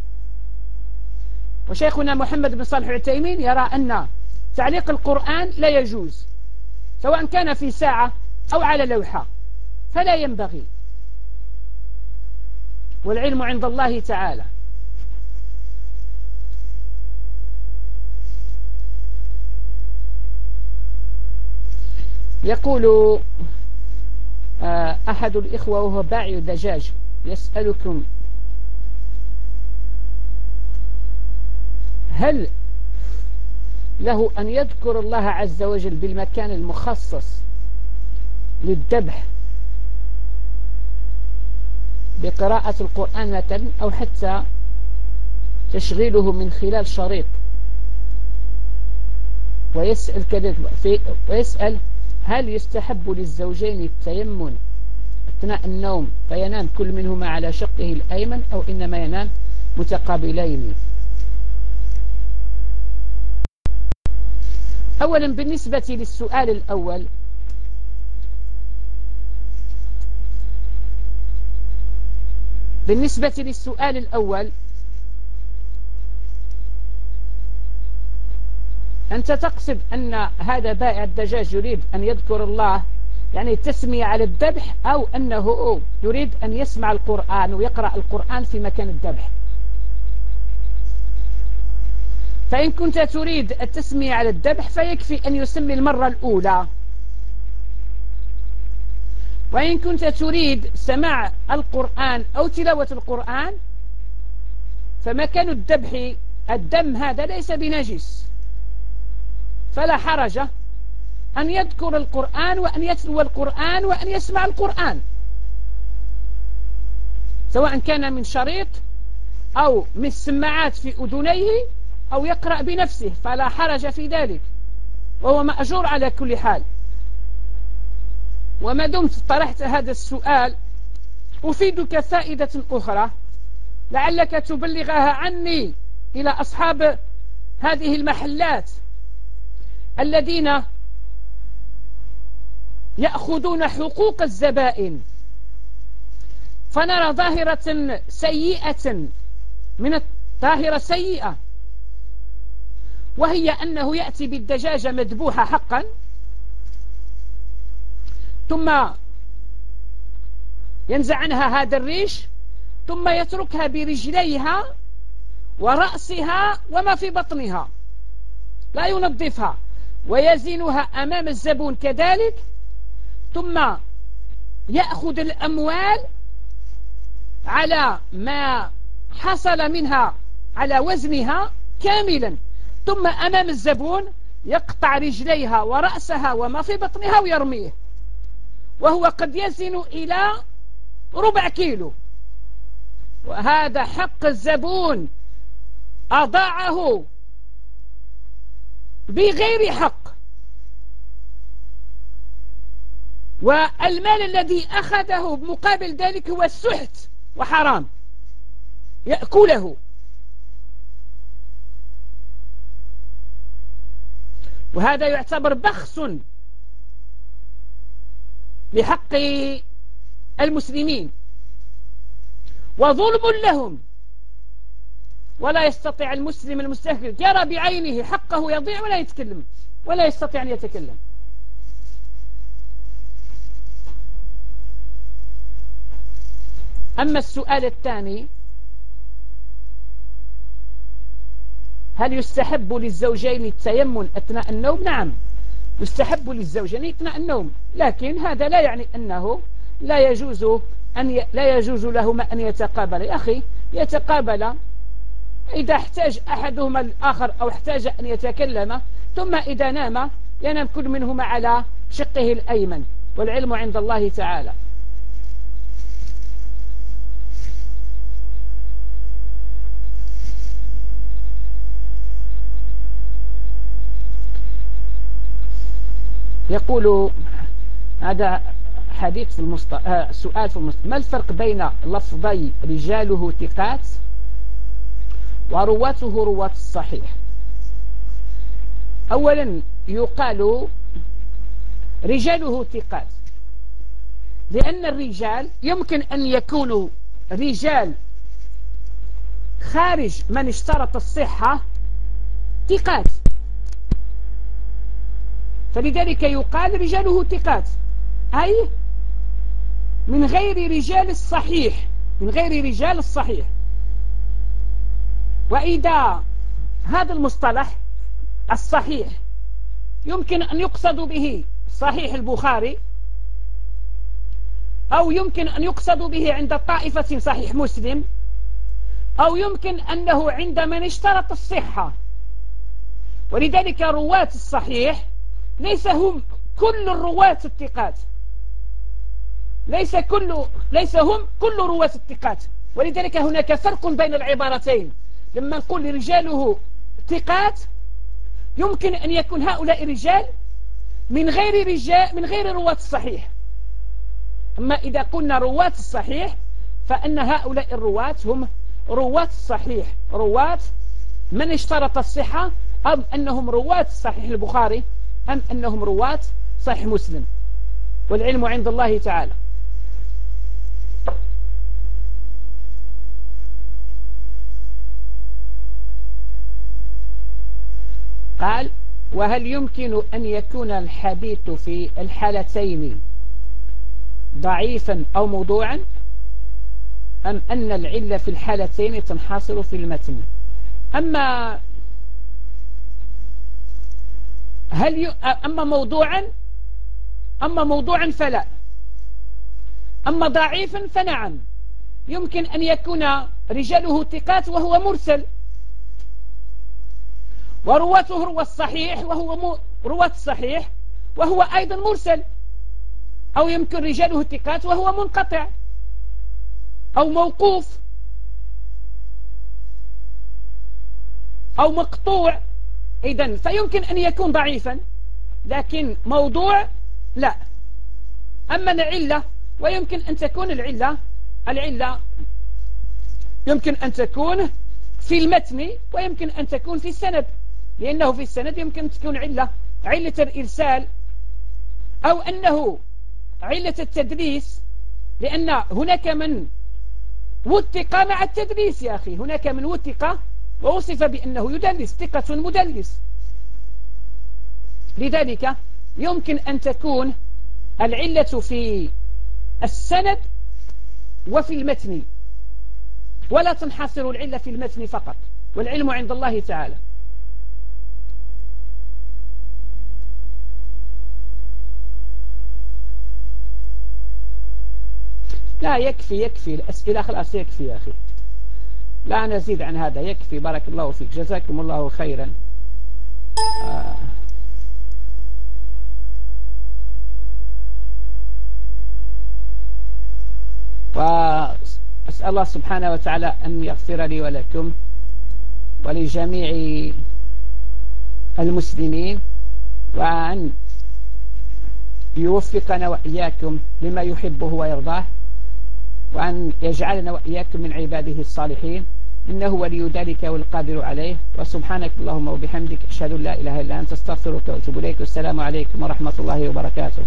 وشيخنا محمد بن صالح العتيمين يرى أن تعليق القرآن لا يجوز سواء كان في ساعة أو على لوحة فلا ينبغي. والعلم عند الله تعالى. يقول آه، أحد الإخوة وهو باعي دجاج يسألكم هل له أن يذكر الله عز وجل بالمكان المخصص للذبح بقراءة القرآن مثلا أو حتى تشغيله من خلال شريط. ويسأل كذلك ويسأل هل يستحب للزوجين التيمن أثناء النوم فينام كل منهما على شقه الأيمن أو إنما ينام متقابلين؟ أولا بالنسبة للسؤال الأول بالنسبة للسؤال الأول أنت تقصد أن هذا بائع الدجاج يريد أن يذكر الله يعني تسمية على الذبح أو أنه يريد أن يسمع القرآن ويقرأ القرآن في مكان الذبح؟ فإن كنت تريد التسمية على الذبح فيكفي أن يسمي المرة الأولى. وإن كنت تريد سماع القرآن أو تلاوة القرآن فمكان الذبح الدم هذا ليس بنجس. فلا حرج أن يذكر القرآن وأن يتلو القرآن وأن يسمع القرآن. سواء كان من شريط أو من السماعات في أذنيه أو يقرأ بنفسه فلا حرج في ذلك. وهو مأجور على كل حال. وما دمت طرحت هذا السؤال أفيدك فائدة أخرى. لعلك تبلغها عني إلى أصحاب هذه المحلات الذين يأخذون حقوق الزبائن. فنرى ظاهرة سيئة من ظاهرة سيئة وهي أنه يأتي بالدجاجة مذبوحة حقا. ثم ينزع عنها هذا الريش ثم يتركها برجليها ورأسها وما في بطنها لا ينظفها ويزنها أمام الزبون كذلك ثم يأخذ الأموال على ما حصل منها على وزنها كاملا ثم أمام الزبون يقطع رجليها ورأسها وما في بطنها ويرميه. وهو قد يزن إلى ربع كيلو. وهذا حق الزبون. أضاعه بغير حق. والمال الذي أخذه مقابل ذلك هو السحت وحرام. يأكله. وهذا يعتبر بخس. لحق المسلمين. وظلم لهم. ولا يستطيع المسلم المستهلك يرى بعينه حقه يضيع ولا يتكلم. ولا يستطيع أن يتكلم. أما السؤال الثاني هل يستحب للزوجين التيمم أثناء النوم؟ نعم. يستحب للزوجين النوم لكن هذا لا يعني أنه لا يجوز أن ي... لا يجوز لهما أن يتقابل. يا أخي يتقابل إذا احتاج أحدهما الآخر أو احتاج أن يتكلم ثم إذا نام ينام كل منهما على شقه الأيمن والعلم عند الله تعالى. يقول هذا حديث في المست... آه سؤال في المست... ما الفرق بين لفظي رجاله ثقات ورواته رواة الصحيح؟ أولا يقال رجاله ثقات لأن الرجال يمكن أن يكونوا رجال خارج من اشترط الصحة ثقات. فلذلك يقال رجاله ثقات. أي؟ من غير رجال الصحيح. من غير رجال الصحيح. وإذا هذا المصطلح الصحيح يمكن أن يقصد به صحيح البخاري أو يمكن أن يقصد به عند طائفة صحيح مسلم أو يمكن أنه عند من اشترط الصحة. ولذلك رواة الصحيح ليس هم كل الرواة الثقات. ليس كل ليس هم كل رواة الثقات. ولذلك هناك فرق بين العبارتين. لما نقول رجاله ثقات يمكن أن يكون هؤلاء الرجال من غير رجال من غير رواة الصحيح. أما إذا قلنا رواة الصحيح فأن هؤلاء الرواة هم رواة الصحيح. رواة من اشترط الصحة أم أنهم رواة صحيح البخاري؟ أم أنهم رواة صحيح مسلم والعلم عند الله تعالى. قال وهل يمكن أن يكون الحديث في الحالتين ضعيفا أو موضوعا؟ أم أن العلة في الحالتين تنحصر في المتن؟ أما هل ي... أما موضوعا؟ أما موضوعا فلا. أما ضعيفا فنعم. يمكن أن يكون رجاله ثقات وهو مرسل. ورواته هو الصحيح وهو رواة الصحيح وهو أيضا مرسل. أو يمكن رجاله ثقات وهو منقطع. أو موقوف. أو مقطوع. إذا فيمكن أن يكون ضعيفا لكن موضوع لا. أما العلة ويمكن أن تكون العلة العلة يمكن أن تكون في المتن ويمكن أن تكون في السند. لأنه في السند يمكن تكون علة علة الإرسال أو أنه علة التدليس لأن هناك من وثق مع التدليس يا أخي هناك من وثق ووصف بأنه يدلس ثقة مدلس لذلك يمكن أن تكون العلة في السند وفي المتن. ولا تنحصر العلة في المتن فقط والعلم عند الله تعالى. لا يكفي يكفي. الأسئلة خلاص يكفي يا أخي. لا نزيد عن هذا. يكفي. بارك الله فيك. جزاكم الله خيرا. آه. وأسأل الله سبحانه وتعالى أن يغفر لي ولكم ولجميع المسلمين وأن يوفقنا وإياكم لما يحبه ويرضاه. وأن يجعلنا وإياكم من عباده الصالحين. إنه ولي ذلك والقادر عليه. وسبحانك اللهم وبحمدك أشهد أن لا إله إلا أنت أستغفرك وأتوب إليك. والسلام عليكم ورحمة الله وبركاته.